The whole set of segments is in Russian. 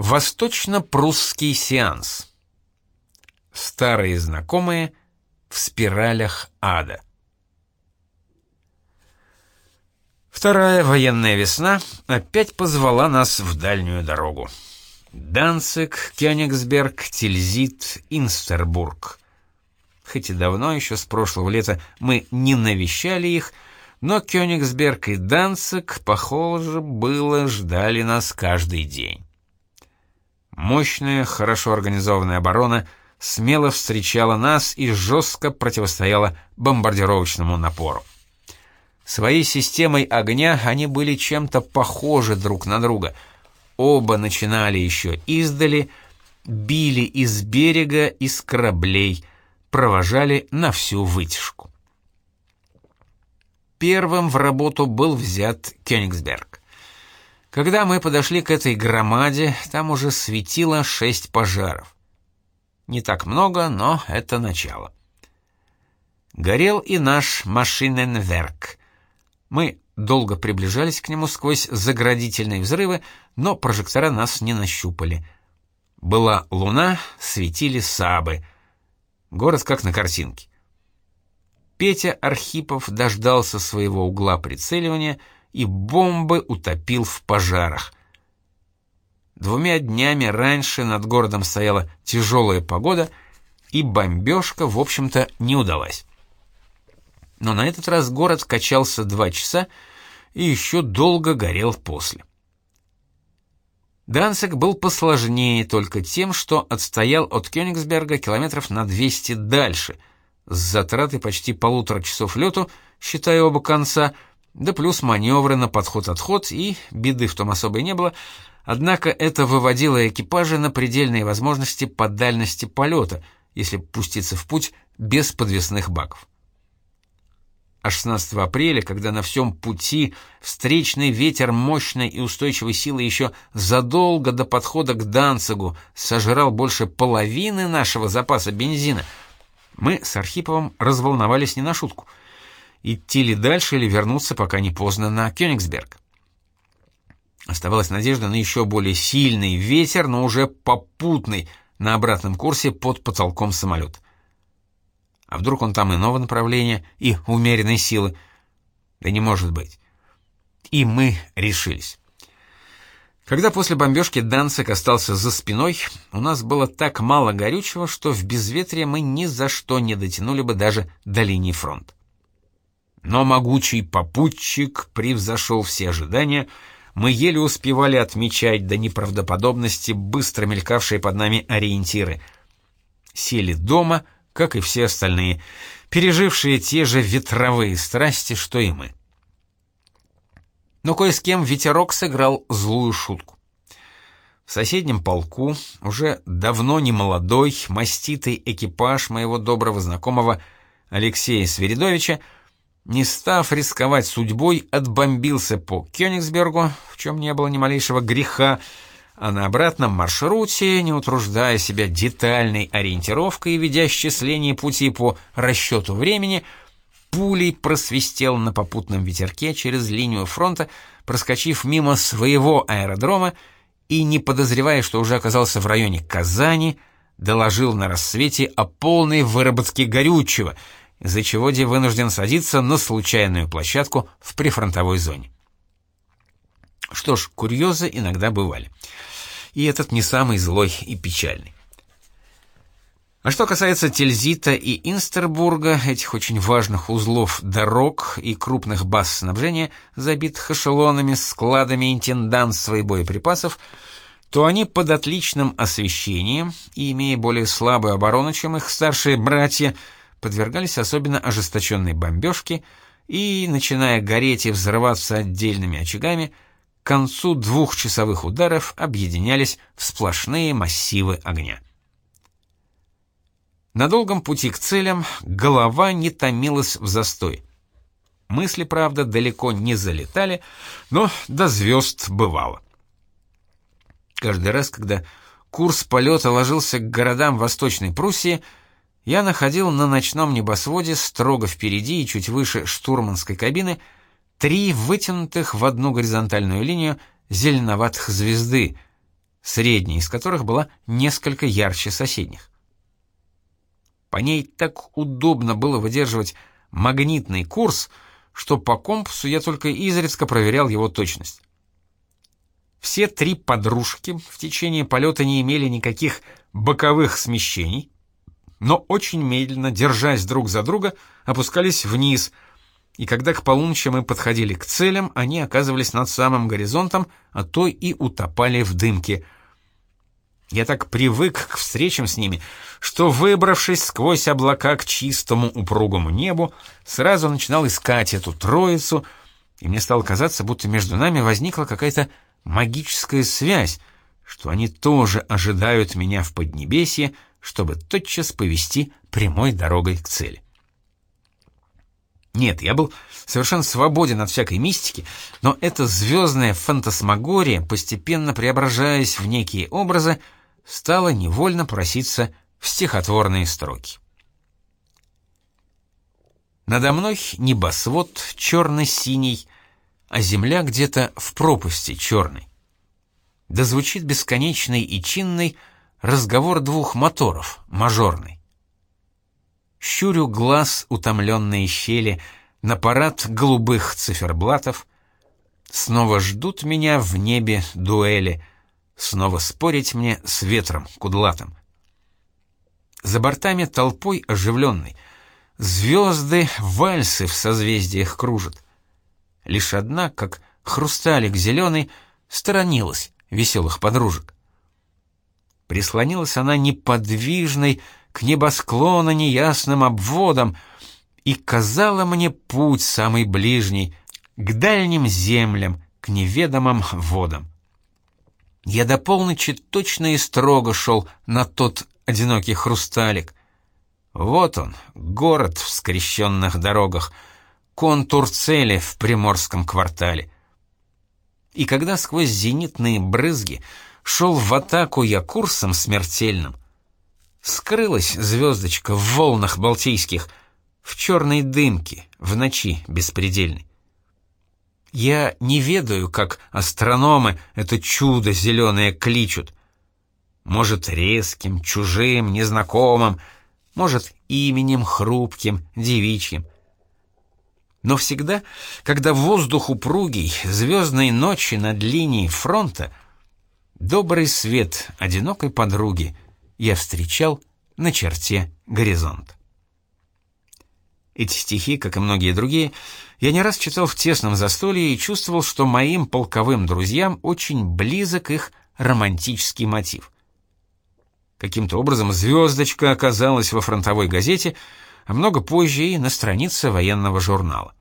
Восточно-прусский сеанс. Старые знакомые в спиралях ада. Вторая военная весна опять позвала нас в дальнюю дорогу. Данциг, Кёнигсберг, Тильзит, Инстербург. Хоть и давно, еще с прошлого лета, мы не навещали их, но Кёнигсберг и Данциг, похоже, было, ждали нас каждый день. Мощная, хорошо организованная оборона смело встречала нас и жестко противостояла бомбардировочному напору. Своей системой огня они были чем-то похожи друг на друга. Оба начинали еще издали, били из берега, из кораблей, провожали на всю вытяжку. Первым в работу был взят Кёнигсберг. Когда мы подошли к этой громаде, там уже светило шесть пожаров. Не так много, но это начало. Горел и наш Машиненверк. Мы долго приближались к нему сквозь заградительные взрывы, но прожектора нас не нащупали. Была луна, светили сабы. Город как на картинке. Петя Архипов дождался своего угла прицеливания и бомбы утопил в пожарах. Двумя днями раньше над городом стояла тяжелая погода, и бомбежка, в общем-то, не удалась. Но на этот раз город качался два часа и еще долго горел после. Данциг был посложнее только тем, что отстоял от Кёнигсберга километров на 200 дальше, с затратой почти полутора часов лету, считая оба конца, да плюс маневры на подход-отход, и беды в том особой не было, однако это выводило экипажи на предельные возможности по дальности полета, если пуститься в путь без подвесных баков. А 16 апреля, когда на всем пути встречный ветер мощной и устойчивой силы еще задолго до подхода к Данцигу сожрал больше половины нашего запаса бензина, мы с Архиповым разволновались не на шутку. Идти ли дальше или вернуться, пока не поздно, на Кёнигсберг. Оставалась надежда на еще более сильный ветер, но уже попутный, на обратном курсе под потолком самолета. А вдруг он там иного направления и умеренной силы? Да не может быть. И мы решились. Когда после бомбежки Данцик остался за спиной, у нас было так мало горючего, что в безветрие мы ни за что не дотянули бы даже до линии фронта. Но могучий попутчик превзошел все ожидания, мы еле успевали отмечать до неправдоподобности быстро мелькавшие под нами ориентиры. Сели дома — как и все остальные, пережившие те же ветровые страсти, что и мы. Но кое с кем ветерок сыграл злую шутку. В соседнем полку уже давно не молодой, маститый экипаж моего доброго знакомого Алексея Свиридовича, не став рисковать судьбой, отбомбился по Кёнигсбергу, в чем не было ни малейшего греха, а на обратном маршруте, не утруждая себя детальной ориентировкой ведя счисление пути по расчету времени, пулей просвистел на попутном ветерке через линию фронта, проскочив мимо своего аэродрома и, не подозревая, что уже оказался в районе Казани, доложил на рассвете о полной выработке горючего, из-за чего Ди вынужден садиться на случайную площадку в прифронтовой зоне. Что ж, курьезы иногда бывали и этот не самый злой и печальный. А что касается Тильзита и Инстербурга, этих очень важных узлов дорог и крупных баз снабжения, забитых эшелонами, складами интендантства и боеприпасов, то они под отличным освещением и, имея более слабую оборону, чем их старшие братья, подвергались особенно ожесточенной бомбежке и, начиная гореть и взрываться отдельными очагами, к концу двухчасовых ударов объединялись в сплошные массивы огня. На долгом пути к целям голова не томилась в застой. Мысли, правда, далеко не залетали, но до звезд бывало. Каждый раз, когда курс полета ложился к городам Восточной Пруссии, я находил на ночном небосводе строго впереди и чуть выше штурманской кабины — три вытянутых в одну горизонтальную линию зеленоватых звезды, средняя из которых была несколько ярче соседних. По ней так удобно было выдерживать магнитный курс, что по компасу я только изредка проверял его точность. Все три подружки в течение полета не имели никаких боковых смещений, но очень медленно, держась друг за друга, опускались вниз, и когда к полуночи мы подходили к целям, они оказывались над самым горизонтом, а то и утопали в дымке. Я так привык к встречам с ними, что, выбравшись сквозь облака к чистому упругому небу, сразу начинал искать эту троицу, и мне стало казаться, будто между нами возникла какая-то магическая связь, что они тоже ожидают меня в Поднебесье, чтобы тотчас повести прямой дорогой к цели. Нет, я был совершенно свободен от всякой мистики, но эта звездная фантасмагория, постепенно преображаясь в некие образы, стала невольно проситься в стихотворные строки. Надо мной небосвод черно-синий, а земля где-то в пропасти черной. Да звучит бесконечный и чинный разговор двух моторов, мажорный. Щурю глаз утомленные щели на парад голубых циферблатов. Снова ждут меня в небе дуэли, снова спорить мне с ветром кудлатым. За бортами толпой оживленной, звезды вальсы в созвездиях кружат — Лишь одна, как хрусталик зеленый, сторонилась веселых подружек. Прислонилась она неподвижной к небосклону неясным обводам и казала мне путь самый ближний к дальним землям, к неведомым водам. Я до полночи точно и строго шел на тот одинокий хрусталик. Вот он, город в скрещенных дорогах — контур цели в приморском квартале. И когда сквозь зенитные брызги шел в атаку я курсом смертельным, скрылась звездочка в волнах балтийских, в черной дымке, в ночи беспредельной. Я не ведаю, как астрономы это чудо зеленое кличут. Может, резким, чужим, незнакомым, может, именем хрупким, девичьим — но всегда, когда воздух упругий, звездной ночи над линией фронта, добрый свет одинокой подруги я встречал на черте горизонта. Эти стихи, как и многие другие, я не раз читал в тесном застолье и чувствовал, что моим полковым друзьям очень близок их романтический мотив. Каким-то образом звездочка оказалась во фронтовой газете — а много позже и на странице военного журнала.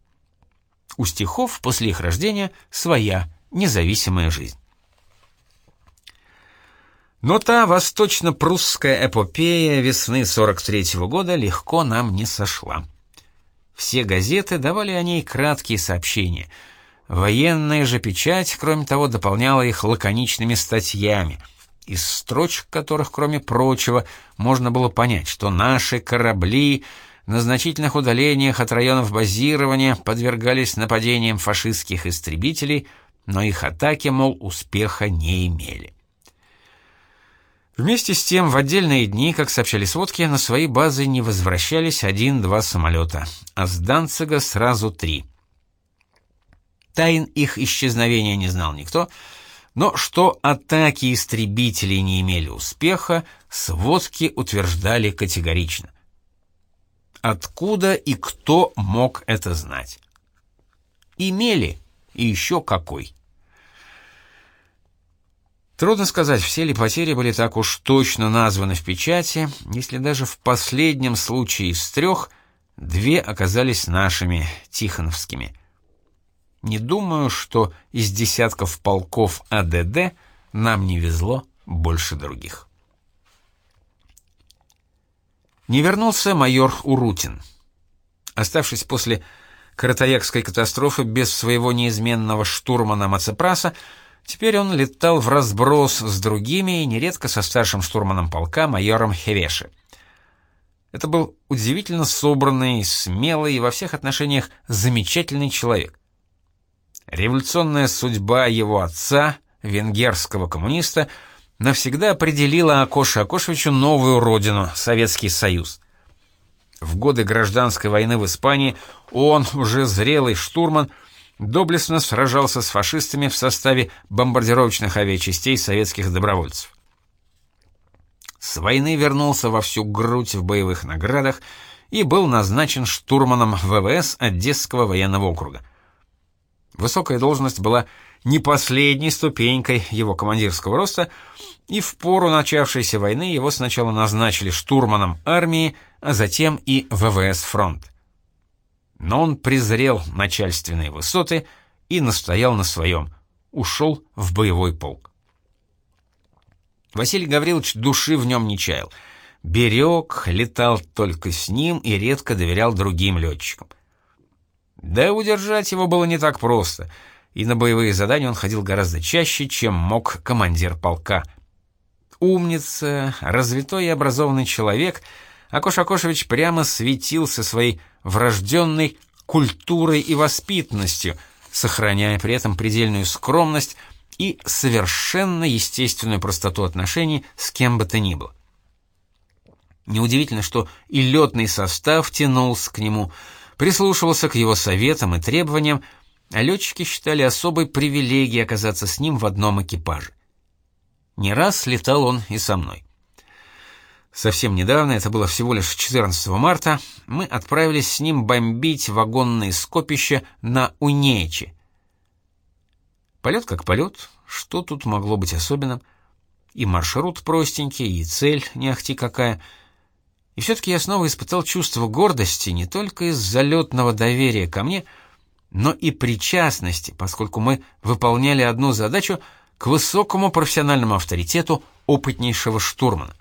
У стихов после их рождения своя независимая жизнь. Но та восточно-прусская эпопея весны 43-го года легко нам не сошла. Все газеты давали о ней краткие сообщения. Военная же печать, кроме того, дополняла их лаконичными статьями, из строчек которых, кроме прочего, можно было понять, что наши корабли на значительных удалениях от районов базирования подвергались нападениям фашистских истребителей, но их атаки, мол, успеха не имели. Вместе с тем, в отдельные дни, как сообщали сводки, на свои базы не возвращались один-два самолета, а с Данцига сразу три. Тайн их исчезновения не знал никто, но что атаки истребителей не имели успеха, сводки утверждали категорично. Откуда и кто мог это знать? Имели, и еще какой. Трудно сказать, все ли потери были так уж точно названы в печати, если даже в последнем случае из трех две оказались нашими, тихоновскими. Не думаю, что из десятков полков АДД нам не везло больше других. Не вернулся майор Урутин. Оставшись после Каратаякской катастрофы без своего неизменного штурмана Мацепраса, теперь он летал в разброс с другими нередко со старшим штурманом полка майором Хевеши. Это был удивительно собранный, смелый и во всех отношениях замечательный человек. Революционная судьба его отца, венгерского коммуниста, навсегда определила Акоша Акошевичу новую родину — Советский Союз. В годы гражданской войны в Испании он, уже зрелый штурман, доблестно сражался с фашистами в составе бомбардировочных авиачастей советских добровольцев. С войны вернулся во всю грудь в боевых наградах и был назначен штурманом ВВС Одесского военного округа. Высокая должность была не последней ступенькой его командирского роста, и в пору начавшейся войны его сначала назначили штурманом армии, а затем и ВВС фронт. Но он презрел начальственные высоты и настоял на своем, ушел в боевой полк. Василий Гаврилович души в нем не чаял. Берег, летал только с ним и редко доверял другим летчикам. Да удержать его было не так просто, и на боевые задания он ходил гораздо чаще, чем мог командир полка. Умница, развитой и образованный человек, Акош Акошевич прямо светился своей врожденной культурой и воспитанностью, сохраняя при этом предельную скромность и совершенно естественную простоту отношений с кем бы то ни было. Неудивительно, что и летный состав тянулся к нему, прислушивался к его советам и требованиям, а летчики считали особой привилегией оказаться с ним в одном экипаже. Не раз летал он и со мной. Совсем недавно, это было всего лишь 14 марта, мы отправились с ним бомбить вагонные скопища на Унечи, Полет как полет, что тут могло быть особенным? И маршрут простенький, и цель не ахти какая. И все-таки я снова испытал чувство гордости не только из залетного доверия ко мне, но и причастности, поскольку мы выполняли одну задачу к высокому профессиональному авторитету опытнейшего штурмана.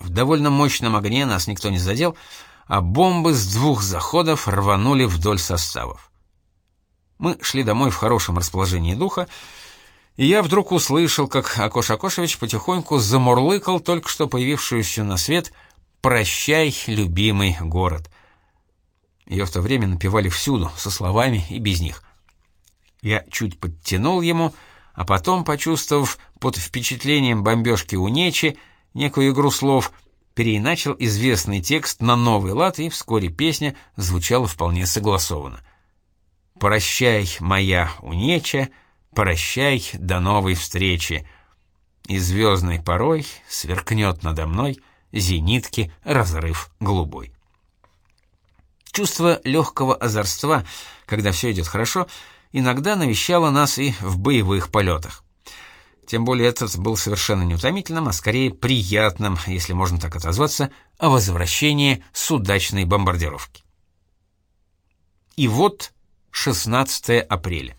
В довольно мощном огне нас никто не задел, а бомбы с двух заходов рванули вдоль составов. Мы шли домой в хорошем расположении духа, и я вдруг услышал, как Акош Акошевич потихоньку замурлыкал только что появившуюся на свет «Прощай, любимый город». Ее в то время напевали всюду, со словами и без них. Я чуть подтянул ему, а потом, почувствовав под впечатлением бомбежки у Нечи некую игру слов, переиначил известный текст на новый лад, и вскоре песня звучала вполне согласованно — Прощай, моя унеча, прощай, до новой встречи. И звездной порой сверкнет надо мной зенитки разрыв голубой. Чувство легкого озорства, когда все идет хорошо, иногда навещало нас и в боевых полетах. Тем более этот был совершенно неутомительным, а скорее приятным, если можно так отозваться, о возвращении с удачной бомбардировки. И вот 16 апреля.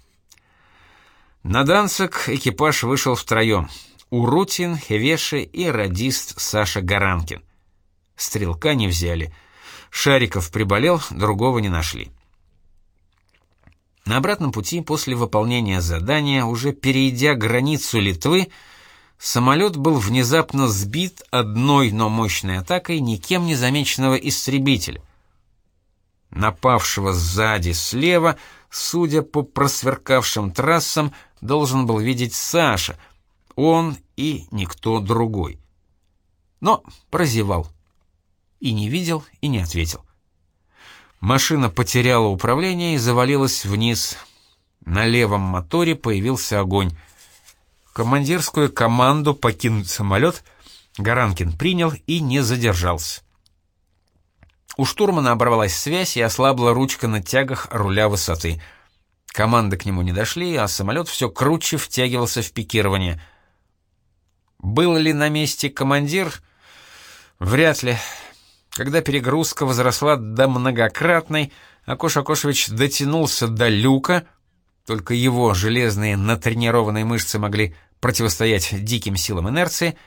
На Данцик экипаж вышел втроем. Урутин, Хевеши и радист Саша Гаранкин. Стрелка не взяли. Шариков приболел, другого не нашли. На обратном пути после выполнения задания, уже перейдя границу Литвы, самолет был внезапно сбит одной, но мощной атакой никем не замеченного истребителя — Напавшего сзади слева, судя по просверкавшим трассам, должен был видеть Саша, он и никто другой. Но прозевал. И не видел, и не ответил. Машина потеряла управление и завалилась вниз. На левом моторе появился огонь. Командирскую команду покинуть самолет Гаранкин принял и не задержался. У штурмана оборвалась связь и ослабла ручка на тягах руля высоты. Команды к нему не дошли, а самолет все круче втягивался в пикирование. Был ли на месте командир? Вряд ли. Когда перегрузка возросла до многократной, Акош Акошевич дотянулся до люка, только его железные натренированные мышцы могли противостоять диким силам инерции,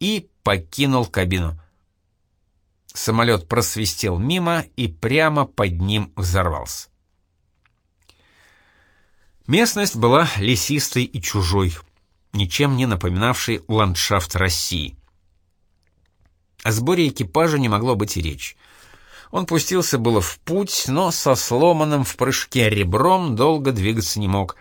и покинул кабину. Самолет просвистел мимо и прямо под ним взорвался. Местность была лесистой и чужой, ничем не напоминавшей ландшафт России. О сборе экипажа не могло быть и речи. Он пустился было в путь, но со сломанным в прыжке ребром долго двигаться не мог.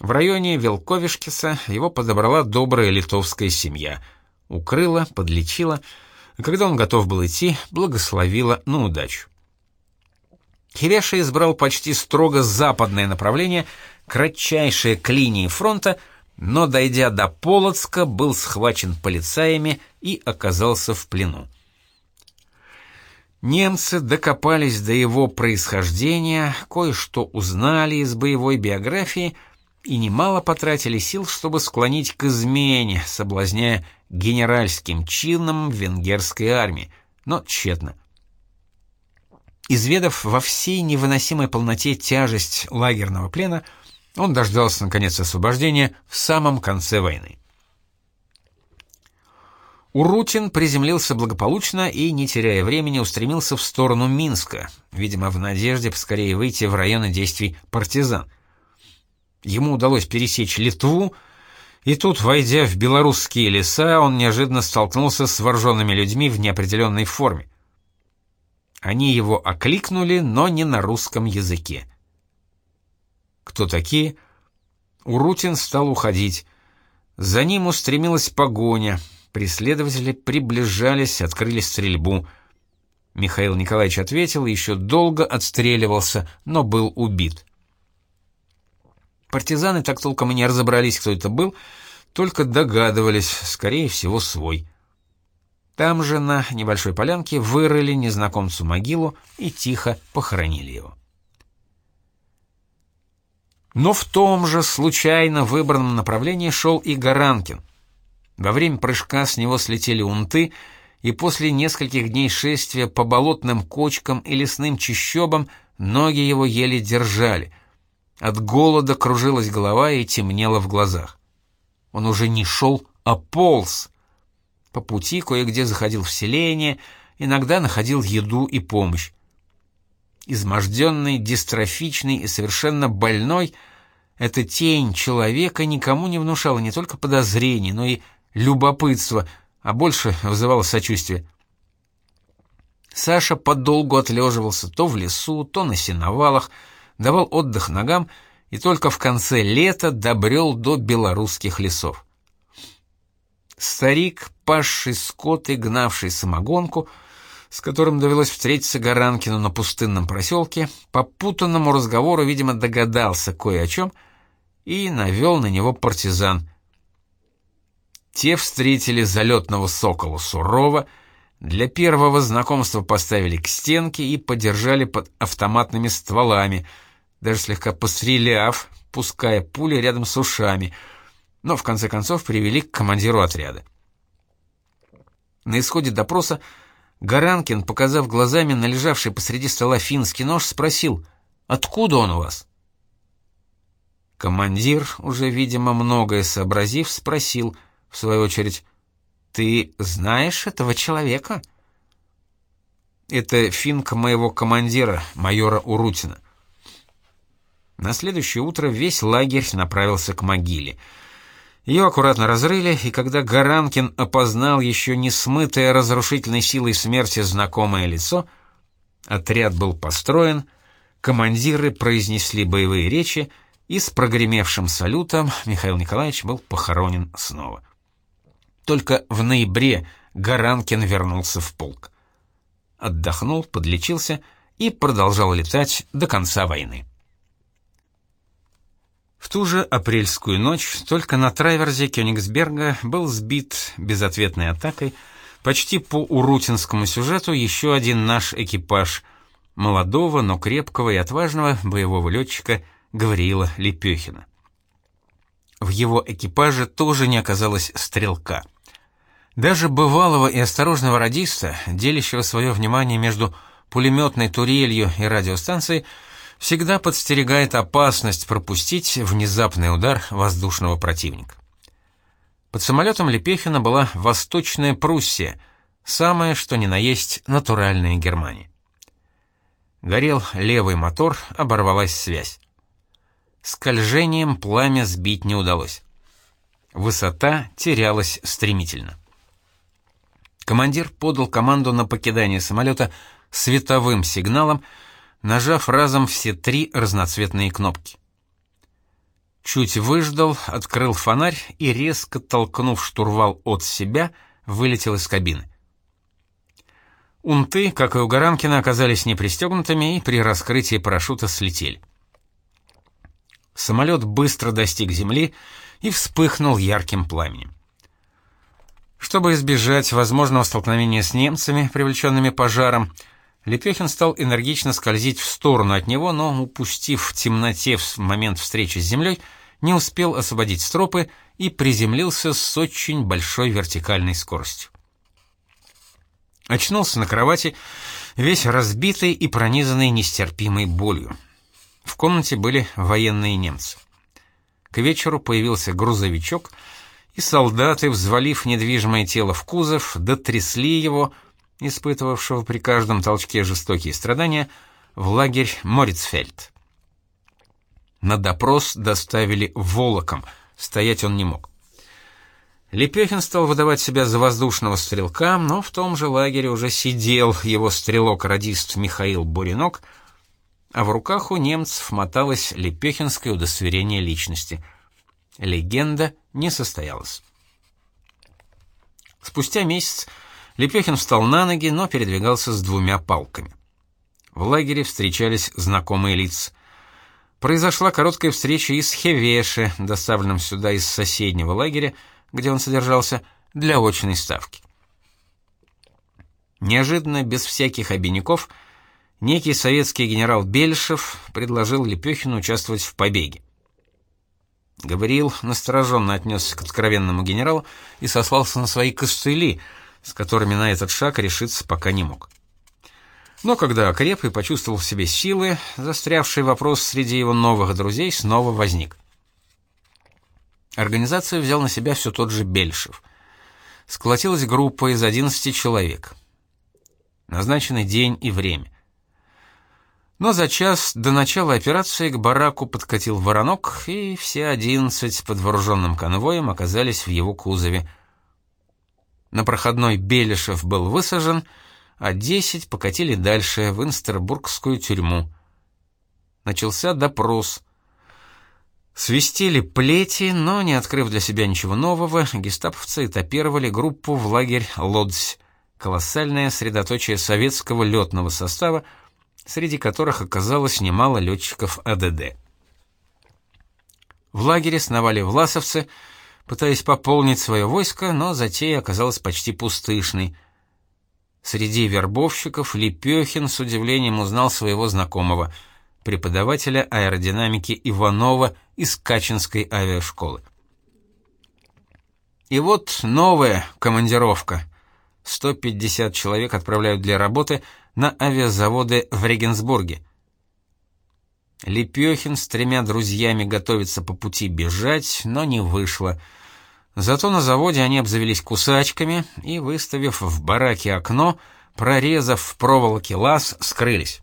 В районе Велковишкиса его подобрала добрая литовская семья, укрыла, подлечила, а когда он готов был идти, благословила на удачу. Хивеша избрал почти строго западное направление, кратчайшее к линии фронта, но, дойдя до Полоцка, был схвачен полицаями и оказался в плену. Немцы докопались до его происхождения, кое-что узнали из боевой биографии и немало потратили сил, чтобы склонить к измене, соблазняя генеральским чином венгерской армии, но тщетно. Изведав во всей невыносимой полноте тяжесть лагерного плена, он дождался наконец освобождения в самом конце войны. Урутин приземлился благополучно и, не теряя времени, устремился в сторону Минска, видимо, в надежде поскорее выйти в районы действий партизан. Ему удалось пересечь Литву, и тут, войдя в белорусские леса, он неожиданно столкнулся с вооруженными людьми в неопределенной форме. Они его окликнули, но не на русском языке. Кто такие? Урутин стал уходить. За ним устремилась погоня. Преследователи приближались, открыли стрельбу. Михаил Николаевич ответил еще долго отстреливался, но был убит. Партизаны так толком и не разобрались, кто это был, только догадывались, скорее всего, свой. Там же на небольшой полянке вырыли незнакомцу могилу и тихо похоронили его. Но в том же случайно выбранном направлении шел и Гаранкин. Во время прыжка с него слетели унты, и после нескольких дней шествия по болотным кочкам и лесным чащобам ноги его еле держали. От голода кружилась голова и темнело в глазах. Он уже не шел, а полз — по пути кое-где заходил в селение, иногда находил еду и помощь. Изможденный, дистрофичный и совершенно больной, эта тень человека никому не внушала не только подозрений, но и любопытства, а больше вызывала сочувствие. Саша подолгу отлеживался то в лесу, то на сеновалах, давал отдых ногам и только в конце лета добрел до белорусских лесов. Старик, пасший скот и гнавший самогонку, с которым довелось встретиться Гаранкину на пустынном проселке, по путанному разговору, видимо, догадался кое о чем и навел на него партизан. Те встретили залетного сокола сурово, для первого знакомства поставили к стенке и подержали под автоматными стволами, даже слегка постреляв, пуская пули рядом с ушами — но в конце концов привели к командиру отряда. На исходе допроса Гаранкин, показав глазами на лежавший посреди стола финский нож, спросил, «Откуда он у вас?» Командир, уже, видимо, многое сообразив, спросил, в свою очередь, «Ты знаешь этого человека?» «Это финка моего командира, майора Урутина». На следующее утро весь лагерь направился к могиле — ее аккуратно разрыли, и когда Гаранкин опознал еще не смытое разрушительной силой смерти знакомое лицо, отряд был построен, командиры произнесли боевые речи, и с прогремевшим салютом Михаил Николаевич был похоронен снова. Только в ноябре Гаранкин вернулся в полк. Отдохнул, подлечился и продолжал летать до конца войны. В ту же апрельскую ночь только на траверзе Кёнигсберга был сбит безответной атакой почти по урутинскому сюжету еще один наш экипаж молодого, но крепкого и отважного боевого летчика Гавриила Лепехина. В его экипаже тоже не оказалось стрелка. Даже бывалого и осторожного радиста, делящего свое внимание между пулеметной турелью и радиостанцией, всегда подстерегает опасность пропустить внезапный удар воздушного противника. Под самолетом Лепехина была Восточная Пруссия, самое что ни на есть натуральная Германия. Горел левый мотор, оборвалась связь. Скольжением пламя сбить не удалось. Высота терялась стремительно. Командир подал команду на покидание самолета световым сигналом, нажав разом все три разноцветные кнопки. чуть выждал, открыл фонарь и, резко толкнув штурвал от себя, вылетел из кабины. Унты, как и у Гаранкина, оказались непристегнутыми и при раскрытии парашюта слетели. Самолет быстро достиг земли и вспыхнул ярким пламенем. Чтобы избежать возможного столкновения с немцами, привлеченными пожаром, Лепехин стал энергично скользить в сторону от него, но, упустив в темноте в момент встречи с землей, не успел освободить стропы и приземлился с очень большой вертикальной скоростью. Очнулся на кровати, весь разбитый и пронизанный нестерпимой болью. В комнате были военные немцы. К вечеру появился грузовичок, и солдаты, взвалив недвижимое тело в кузов, дотрясли его, испытывавшего при каждом толчке жестокие страдания, в лагерь Морицфельд. На допрос доставили волоком, стоять он не мог. Лепехин стал выдавать себя за воздушного стрелка, но в том же лагере уже сидел его стрелок-радист Михаил Буринок — а в руках у немцев моталось лепехинское удостоверение личности. Легенда не состоялась. Спустя месяц Лепехин встал на ноги, но передвигался с двумя палками. В лагере встречались знакомые лица. Произошла короткая встреча и с Хевеше, доставленным сюда из соседнего лагеря, где он содержался, для очной ставки. Неожиданно, без всяких обиняков, некий советский генерал Бельшев предложил Лепехину участвовать в побеге. Гавриил настороженно отнесся к откровенному генералу и сослался на свои костыли, с которыми на этот шаг решиться пока не мог. Но когда окреп и почувствовал в себе силы, застрявший вопрос среди его новых друзей снова возник. Организацию взял на себя все тот же Бельшев. Сколотилась группа из 11 человек. Назначенный день и время. Но за час до начала операции к бараку подкатил воронок, и все одиннадцать под вооруженным конвоем оказались в его кузове. На проходной Белишев был высажен, а десять покатили дальше, в Инстербургскую тюрьму. Начался допрос. Свистели плети, но, не открыв для себя ничего нового, гестаповцы этапировали группу в лагерь Лодзь, колоссальное средоточие советского летного состава, среди которых оказалось немало летчиков АДД. В лагере сновали власовцы, пытаясь пополнить свое войско, но затея оказалась почти пустышной. Среди вербовщиков Лепехин с удивлением узнал своего знакомого, преподавателя аэродинамики Иванова из Качинской авиашколы. И вот новая командировка. 150 человек отправляют для работы – на авиазаводы в Регенсбурге. Лепехин с тремя друзьями готовится по пути бежать, но не вышло. Зато на заводе они обзавелись кусачками и, выставив в бараке окно, прорезав в проволоке лаз, скрылись.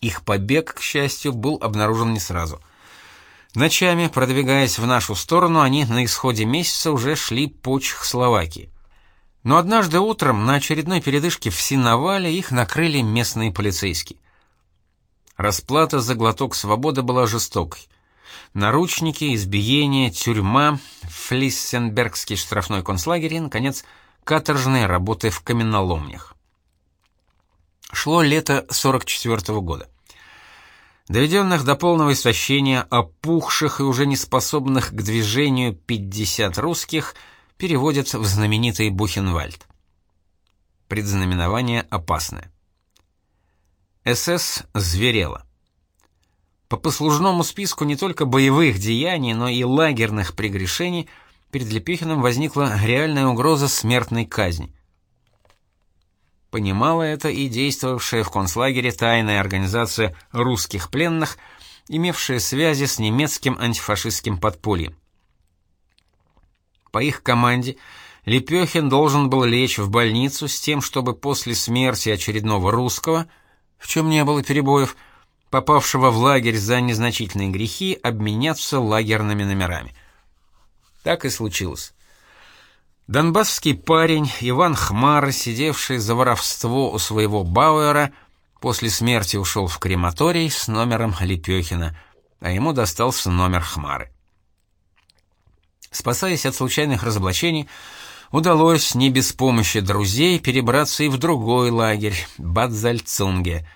Их побег, к счастью, был обнаружен не сразу. Ночами, продвигаясь в нашу сторону, они на исходе месяца уже шли по Чехословакии. Но однажды утром на очередной передышке в Синовале их накрыли местные полицейские. Расплата за глоток свободы была жестокой. Наручники, избиения, тюрьма, Флиссенбергский штрафной концлагерь и, наконец, каторжные работы в каменоломнях. Шло лето 44 -го года. Доведенных до полного истощения, опухших и уже не способных к движению 50 русских – переводят в знаменитый Бухенвальд. Предзнаменование опасное. СС зверела. По послужному списку не только боевых деяний, но и лагерных прегрешений перед Лепехиным возникла реальная угроза смертной казни. Понимала это и действовавшая в концлагере тайная организация русских пленных, имевшая связи с немецким антифашистским подпольем. По их команде Лепехин должен был лечь в больницу с тем, чтобы после смерти очередного русского, в чем не было перебоев, попавшего в лагерь за незначительные грехи, обменяться лагерными номерами. Так и случилось. Донбасский парень Иван Хмар, сидевший за воровство у своего Бауэра, после смерти ушел в крематорий с номером Лепехина, а ему достался номер Хмары. Спасаясь от случайных разоблачений, удалось не без помощи друзей перебраться и в другой лагерь, Бадзальцунге.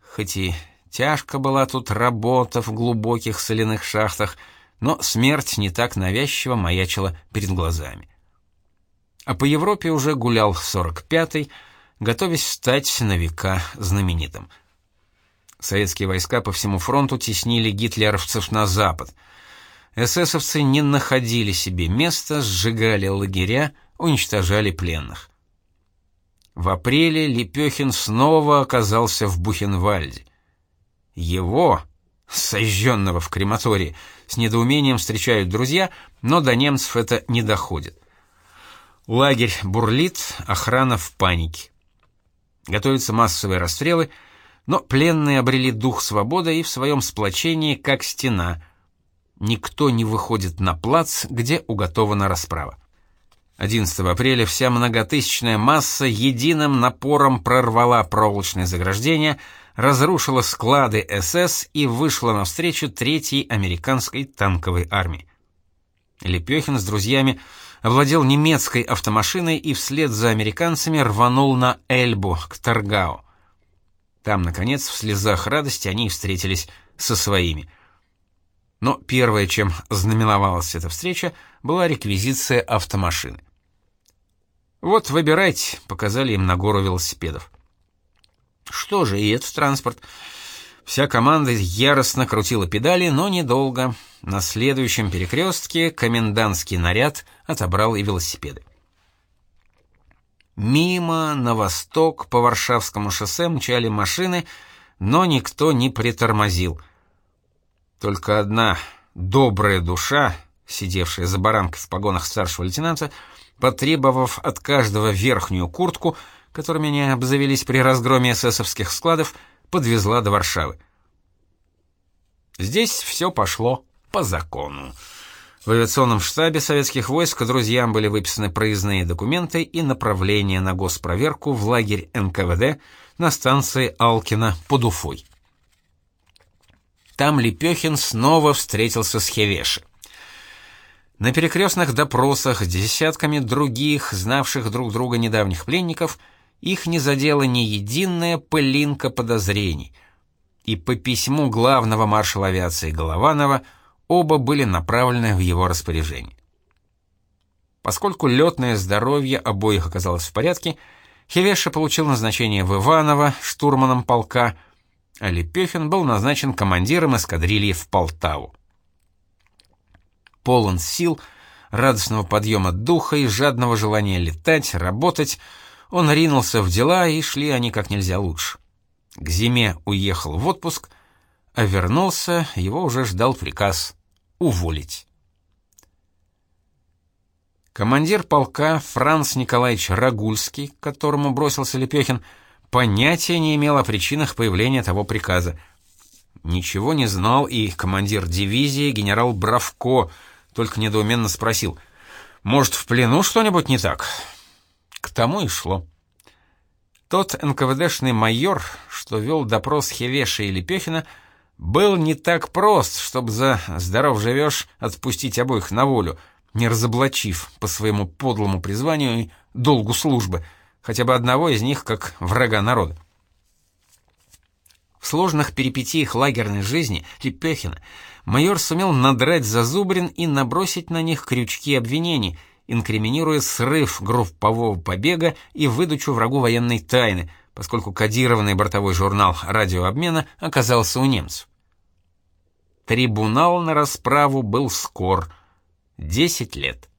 Хоть и тяжко была тут работа в глубоких соляных шахтах, но смерть не так навязчиво маячила перед глазами. А по Европе уже гулял 45-й, готовясь стать на века знаменитым. Советские войска по всему фронту теснили гитлеровцев на запад. Эсэсовцы не находили себе места, сжигали лагеря, уничтожали пленных. В апреле Лепехин снова оказался в Бухенвальде. Его, сожженного в крематории, с недоумением встречают друзья, но до немцев это не доходит. Лагерь бурлит, охрана в панике. Готовятся массовые расстрелы, но пленные обрели дух свободы и в своем сплочении, как стена. Никто не выходит на плац, где уготована расправа. 11 апреля вся многотысячная масса единым напором прорвала проволочное заграждение, разрушила склады СС и вышла навстречу третьей американской танковой армии. Лепехин с друзьями овладел немецкой автомашиной и вслед за американцами рванул на Эльбу к Таргау. Там, наконец, в слезах радости они встретились со своими. Но первое, чем знаменовалась эта встреча, была реквизиция автомашины. «Вот, выбирайте», — показали им на гору велосипедов. Что же, и этот транспорт. Вся команда яростно крутила педали, но недолго. На следующем перекрестке комендантский наряд отобрал и велосипеды. Мимо, на восток, по Варшавскому шоссе мчали машины, но никто не притормозил. Только одна добрая душа, сидевшая за баранкой в погонах старшего лейтенанта, потребовав от каждого верхнюю куртку, которыми они обзавелись при разгроме эсэсовских складов, подвезла до Варшавы. Здесь все пошло по закону. В авиационном штабе советских войск друзьям были выписаны проездные документы и направление на госпроверку в лагерь НКВД на станции Алкина под Уфой. Там Лепехин снова встретился с Хевеши. На перекрестных допросах десятками других, знавших друг друга недавних пленников, их не задела ни единая пылинка подозрений. И по письму главного маршала авиации Голованова – оба были направлены в его распоряжение. Поскольку летное здоровье обоих оказалось в порядке, Хевеша получил назначение в Иваново штурманом полка, а Лепехин был назначен командиром эскадрильи в Полтаву. Полон сил, радостного подъема духа и жадного желания летать, работать, он ринулся в дела, и шли они как нельзя лучше. К зиме уехал в отпуск, а вернулся, его уже ждал приказ уволить. Командир полка Франц Николаевич Рагульский, к которому бросился Лепехин, понятия не имел о причинах появления того приказа. Ничего не знал и командир дивизии генерал Бравко, только недоуменно спросил, «Может, в плену что-нибудь не так?» К тому и шло. Тот НКВДшный майор, что вел допрос Хевеша и Лепехина, был не так прост, чтобы за «здоров живешь» отпустить обоих на волю, не разоблачив по своему подлому призванию и долгу службы, хотя бы одного из них как врага народа. В сложных перипетиях лагерной жизни Лепехина майор сумел надрать зазубрин и набросить на них крючки обвинений, инкриминируя срыв группового побега и выдачу врагу военной тайны — поскольку кодированный бортовой журнал радиообмена оказался у немцев. Трибунал на расправу был скор — 10 лет.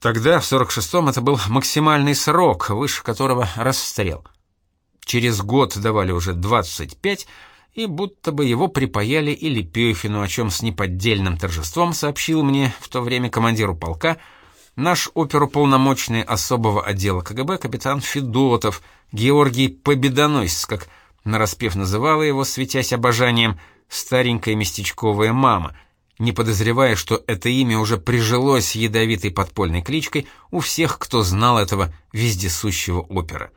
Тогда, в 46-м, это был максимальный срок, выше которого расстрел. Через год давали уже 25, и будто бы его припаяли и Лепехину, о чем с неподдельным торжеством сообщил мне в то время командиру полка — наш оперуполномоченный особого отдела КГБ капитан Федотов, Георгий Победоносец, как нараспев называла его, светясь обожанием, старенькая местечковая мама, не подозревая, что это имя уже прижилось ядовитой подпольной кличкой у всех, кто знал этого вездесущего опера.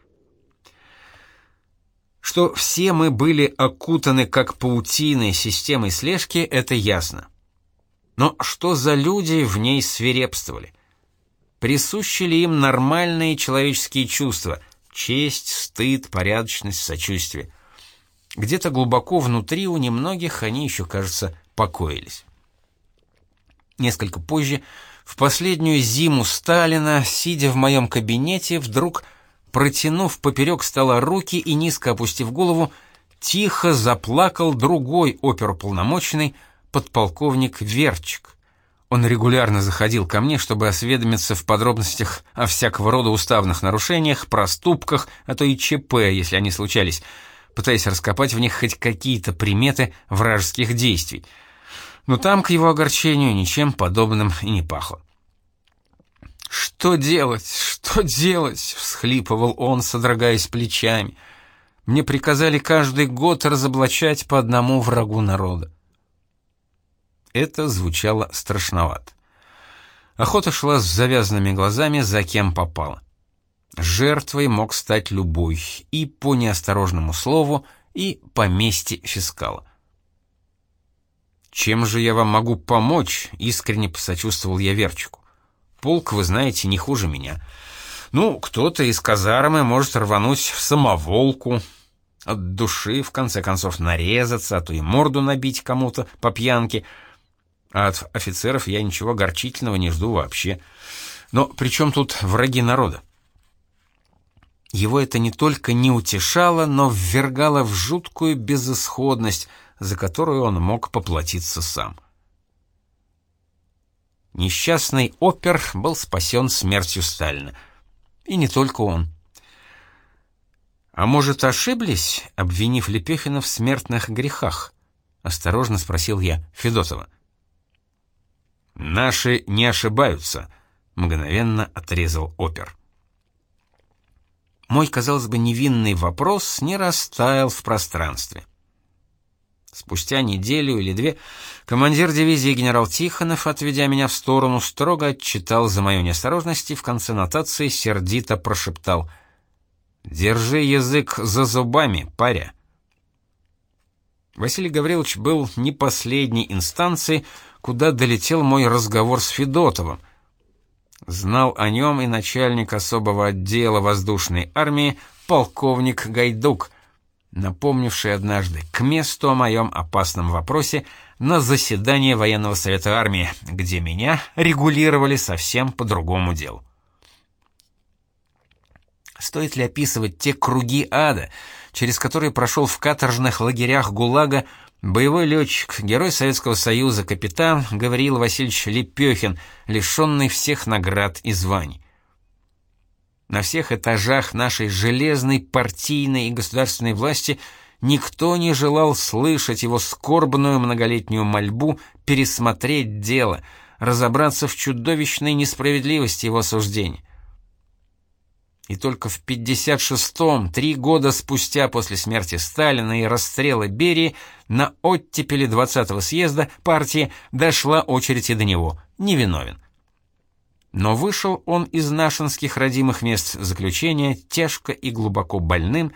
Что все мы были окутаны как паутиной системой слежки, это ясно. Но что за люди в ней свирепствовали? Присущи ли им нормальные человеческие чувства — честь, стыд, порядочность, сочувствие? Где-то глубоко внутри у немногих они еще, кажется, покоились. Несколько позже, в последнюю зиму Сталина, сидя в моем кабинете, вдруг, протянув поперек стола руки и низко опустив голову, тихо заплакал другой оперуполномоченный, подполковник Верчик. Он регулярно заходил ко мне, чтобы осведомиться в подробностях о всякого рода уставных нарушениях, проступках, а то и ЧП, если они случались, пытаясь раскопать в них хоть какие-то приметы вражеских действий. Но там, к его огорчению, ничем подобным и не пахло. «Что делать? Что делать?» — всхлипывал он, содрогаясь плечами. «Мне приказали каждый год разоблачать по одному врагу народа. Это звучало страшновато. Охота шла с завязанными глазами, за кем попало. Жертвой мог стать любой, и по неосторожному слову, и по мести фискала. «Чем же я вам могу помочь?» — искренне посочувствовал я Верчику. «Полк, вы знаете, не хуже меня. Ну, кто-то из казармы может рвануть в самоволку, от души, в конце концов, нарезаться, а то и морду набить кому-то по пьянке — а от офицеров я ничего горчительного не жду вообще. Но при чем тут враги народа? Его это не только не утешало, но ввергало в жуткую безысходность, за которую он мог поплатиться сам. Несчастный опер был спасен смертью Сталина. И не только он. «А может, ошиблись, обвинив Лепехина в смертных грехах?» — осторожно спросил я Федотова. «Наши не ошибаются», — мгновенно отрезал опер. Мой, казалось бы, невинный вопрос не растаял в пространстве. Спустя неделю или две командир дивизии генерал Тихонов, отведя меня в сторону, строго отчитал за мою неосторожность и в конце нотации сердито прошептал «Держи язык за зубами, паря». Василий Гаврилович был не последней инстанцией, куда долетел мой разговор с Федотовым. Знал о нем и начальник особого отдела воздушной армии полковник Гайдук, напомнивший однажды к месту о моем опасном вопросе на заседании военного совета армии, где меня регулировали совсем по другому делу. Стоит ли описывать те круги ада, через которые прошел в каторжных лагерях ГУЛАГа Боевой летчик, герой Советского Союза, капитан Гавриил Васильевич Лепехин, лишенный всех наград и званий. На всех этажах нашей железной партийной и государственной власти никто не желал слышать его скорбную многолетнюю мольбу пересмотреть дело, разобраться в чудовищной несправедливости его суждений. И только в 56-м, три года спустя после смерти Сталина и расстрела Берии, на оттепели 20-го съезда партии дошла очередь и до него, невиновен. Но вышел он из нашинских родимых мест заключения тяжко и глубоко больным,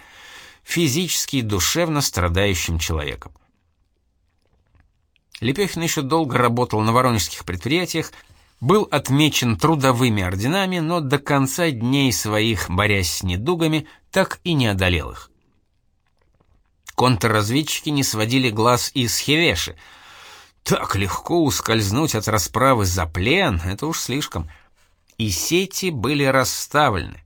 физически и душевно страдающим человеком. Лепехин еще долго работал на воронежских предприятиях, был отмечен трудовыми орденами, но до конца дней своих, борясь с недугами, так и не одолел их. Контрразведчики не сводили глаз из Хевеши. Так легко ускользнуть от расправы за плен — это уж слишком. И сети были расставлены.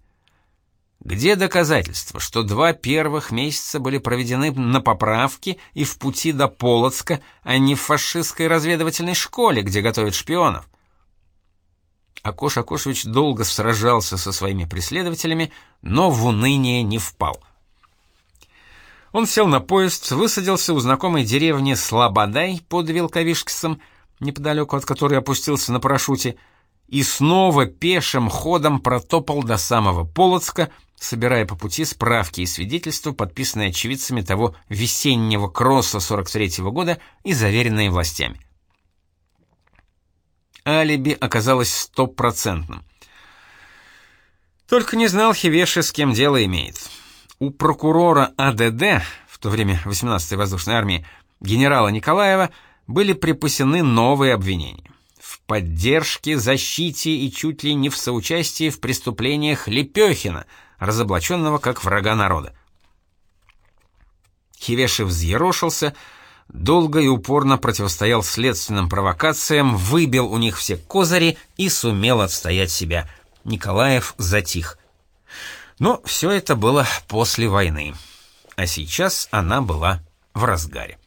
Где доказательства, что два первых месяца были проведены на поправке и в пути до Полоцка, а не в фашистской разведывательной школе, где готовят шпионов? Акош Акошевич долго сражался со своими преследователями, но в уныние не впал. Он сел на поезд, высадился у знакомой деревни Слободай под Вилковишксом, неподалеку от которой опустился на парашюте, и снова пешим ходом протопал до самого Полоцка, собирая по пути справки и свидетельства, подписанные очевидцами того весеннего кросса 43-го года и заверенные властями алиби оказалось стопроцентным. Только не знал Хивеши, с кем дело имеет. У прокурора АДД, в то время 18-й воздушной армии, генерала Николаева, были припасены новые обвинения. Поддержке, защите и чуть ли не в соучастии в преступлениях Лепехина, разоблаченного как врага народа. Хивешев взъерошился, долго и упорно противостоял следственным провокациям, выбил у них все козыри и сумел отстоять себя. Николаев затих. Но все это было после войны. А сейчас она была в разгаре.